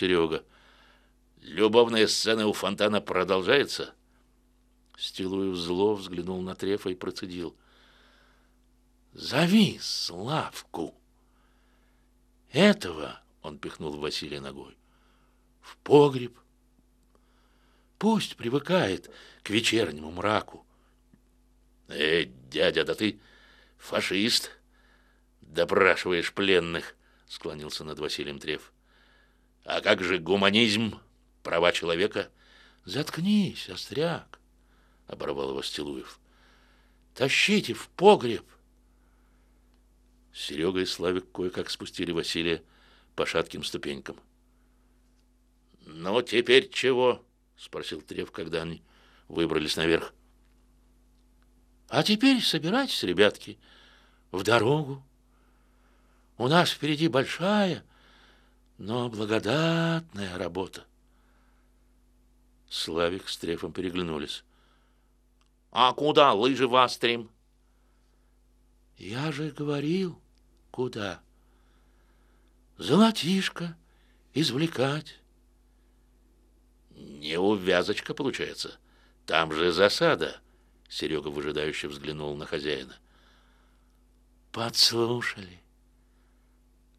Серега. «Любовная сцена у фонтана продолжается?» Стилуев зло взглянул на Трефа и процедил. «Зови Славку!» «Этого!» — он пихнул Василия ногой. «В погреб. Пусть привыкает к вечернему мраку». «Э, дядя, да ты фашист!» «Допрашиваешь пленных!» — склонился над Василием Треф. «А как же гуманизм, права человека?» «Заткнись, остряк!» — оборвал его Стилуев. «Тащите в погреб!» Серега и Славик кое-как спустили Василия по шатким ступенькам. «Ну, теперь чего?» — спросил Трев, когда они выбрались наверх. «А теперь собирайтесь, ребятки, в дорогу. У нас впереди большая, но благодатная работа». Славик с Трефом переглянулись. «А куда лыжи вострим?» «Я же говорил, куда. Золотишко извлекать». «Неувязочка получается. Там же засада». Серега выжидающе взглянул на хозяина. «Подслушали».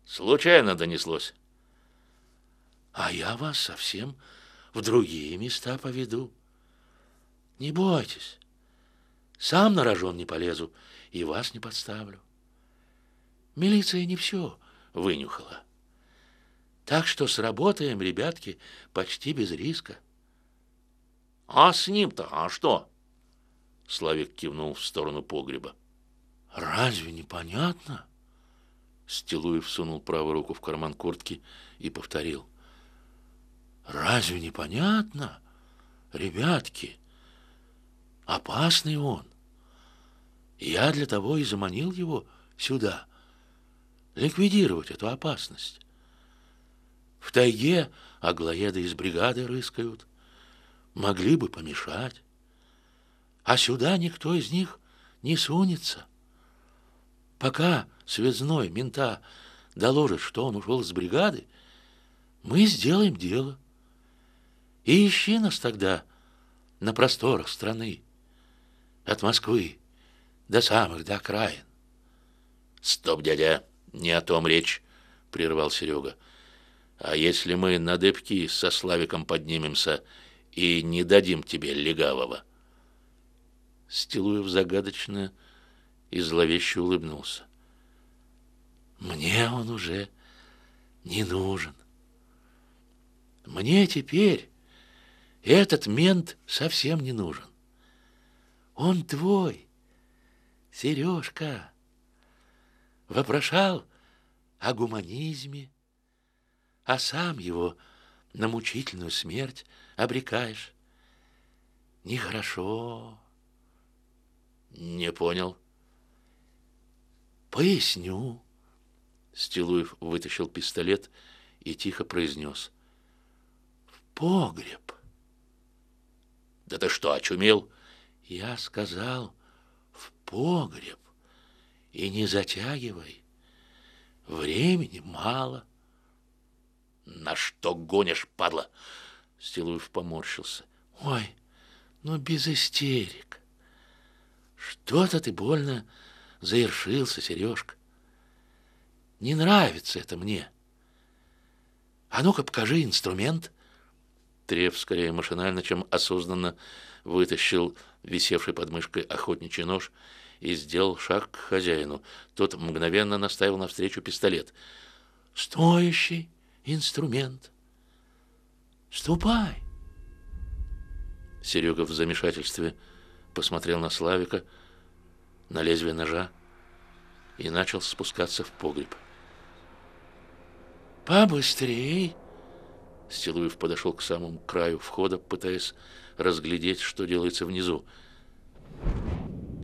«Случайно донеслось». «А я вас совсем в другие места поведу. Не бойтесь, сам на рожон не полезу и вас не подставлю. Милиция не все вынюхала. Так что сработаем, ребятки, почти без риска. А с ним-то, а что? Славик кивнул в сторону погреба. Разве непонятно? Стилуев сунул правую руку в карман куртки и повторил. Разве непонятно? Ребятки, опасный он. Я для того и заманил его сюда, ликвидировать эту опасность. В тайге аглоеды из бригады рыскают, могли бы помешать. А сюда никто из них не сунется. Пока связной мента доложит, что он ушел с бригады, мы сделаем дело. И ищи нас тогда на просторах страны, от Москвы до самых до окраин. Стоп, дядя, не о том речь, прервал Серега. А если мы на дыбки со Славиком поднимемся и не дадим тебе легавого? Стилуев загадочно и зловеще улыбнулся. Мне он уже не нужен. Мне теперь этот мент совсем не нужен. Он твой, Сережка. Вопрошал о гуманизме, а сам его на мучительную смерть обрекаешь. Нехорошо. Не понял. Поясню. Стилуев вытащил пистолет и тихо произнес. В погреб. Да ты что, очумел? Я сказал, в погреб. И не затягивай. Времени мало. На что гонишь, падла? Стилуев поморщился. Ой, ну без истерик. Что-то ты больно заершился, Сережка. Не нравится это мне. А ну-ка покажи инструмент. Трев скорее машинально, чем осознанно вытащил висевший под мышкой охотничий нож и сделал шаг к хозяину. Тот мгновенно наставил навстречу пистолет. «Стоящий инструмент. Ступай!» Серега в замешательстве посмотрел на Славика, на лезвие ножа и начал спускаться в погреб. «Побыстрей!» Стилуев подошел к самому краю входа, пытаясь разглядеть, что делается внизу.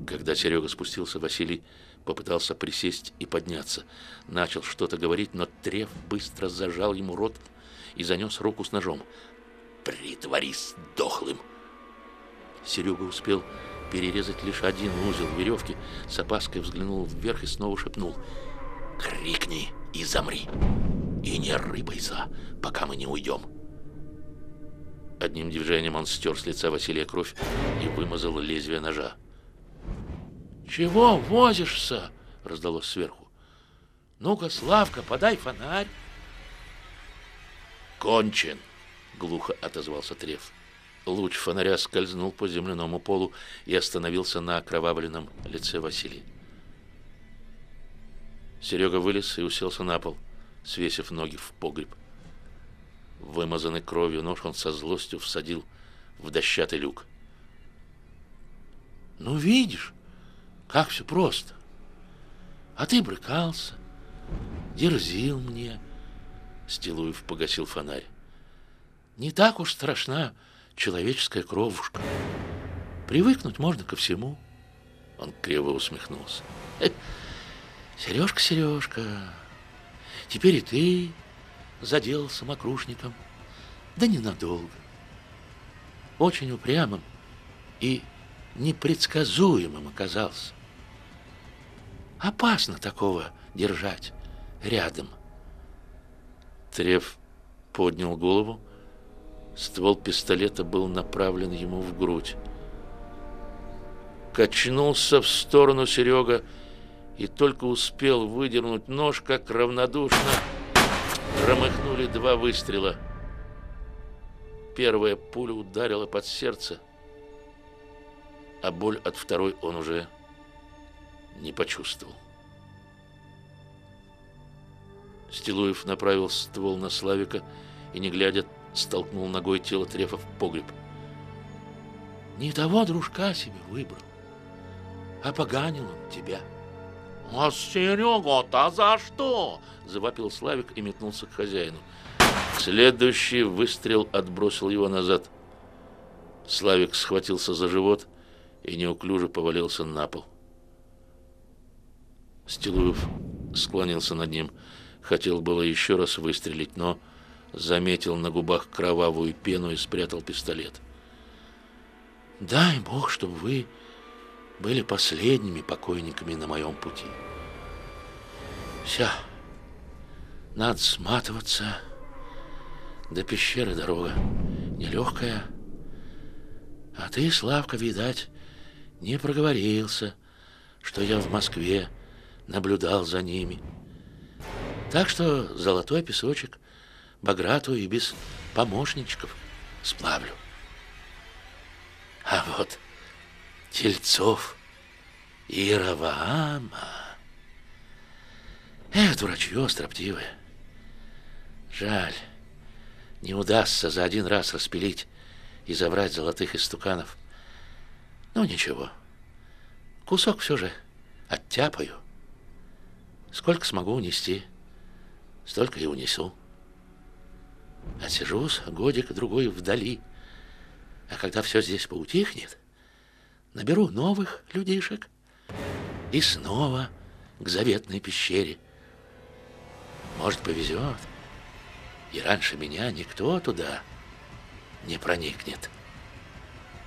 Когда Серега спустился, Василий попытался присесть и подняться. Начал что-то говорить, но Треф быстро зажал ему рот и занес руку с ножом. «Притворись дохлым!» Серега успел перерезать лишь один узел веревки, с опаской взглянул вверх и снова шепнул «Крикни и замри! И не рыбайся, пока мы не уйдем. Одним движением он стер с лица Василия кровь и вымазал лезвие ножа. «Чего возишься?» — раздалось сверху. «Ну-ка, Славка, подай фонарь!» «Кончен!» — глухо отозвался Треф. Луч фонаря скользнул по земляному полу и остановился на окровавленном лице Василия. Серега вылез и уселся на пол, свесив ноги в погреб. Вымазанный кровью нож он со злостью всадил в дощатый люк. «Ну, видишь, как все просто. А ты брыкался, дерзил мне». Стилуев погасил фонарь. «Не так уж страшна человеческая кровушка. Привыкнуть можно ко всему». Он криво усмехнулся. «Сережка, Сережка, теперь и ты задел самокрушником. Да ненадолго. Очень упрямым и непредсказуемым оказался. Опасно такого держать рядом. Треф поднял голову. Ствол пистолета был направлен ему в грудь. Качнулся в сторону Серега и только успел выдернуть нож, как равнодушно громыхнули два выстрела. Первая пуля ударила под сердце, а боль от второй он уже не почувствовал. Стилуев направил ствол на Славика и, не глядя, столкнул ногой тело Трефа в погреб. «Не того дружка себе выбрал, а поганил он тебя». «А Серега-то за что?» – завопил Славик и метнулся к хозяину. Следующий выстрел отбросил его назад. Славик схватился за живот и неуклюже повалился на пол. Стилуев склонился над ним – Хотел было еще раз выстрелить, но заметил на губах кровавую пену и спрятал пистолет. «Дай Бог, чтобы вы были последними покойниками на моем пути. Все, надо сматываться. До пещеры дорога нелегкая. А ты, Славка, видать, не проговорился, что я в Москве наблюдал за ними». Так что золотой песочек Баграту и без помощничков сплавлю. А вот Тельцов и Раваама... Эх, дурачье строптивое. Жаль, не удастся за один раз распилить и забрать золотых истуканов. Ну, ничего. Кусок все же оттяпаю. Сколько смогу унести — столько и унесу. Отсижусь годик-другой вдали, а когда все здесь поутихнет, наберу новых людишек и снова к заветной пещере. Может, повезет, и раньше меня никто туда не проникнет.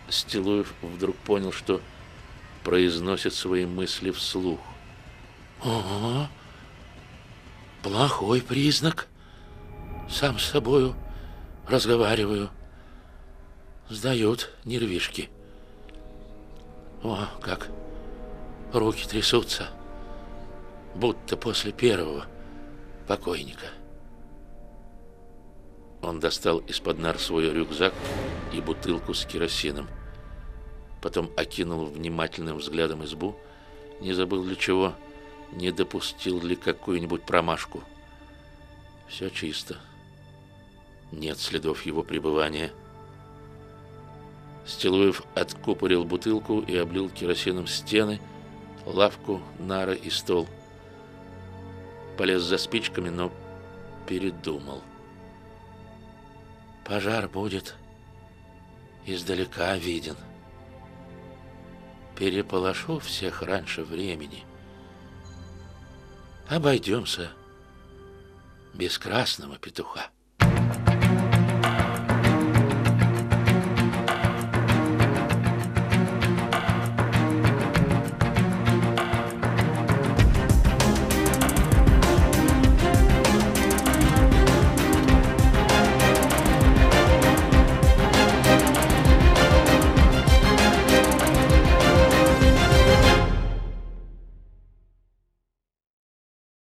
Стилуев вдруг понял, что произносит свои мысли вслух. «Ого!» Плохой признак. Сам с собою разговариваю. Сдают нервишки. О, как руки трясутся, будто после первого покойника. Он достал из-под нар свой рюкзак и бутылку с керосином. Потом окинул внимательным взглядом избу, не забыл для чего – не допустил ли какую-нибудь промашку. Все чисто. Нет следов его пребывания. Стилуев откупорил бутылку и облил керосином стены, лавку, нары и стол. Полез за спичками, но передумал. Пожар будет издалека виден. Переполошу всех раньше времени обойдемся без красного петуха.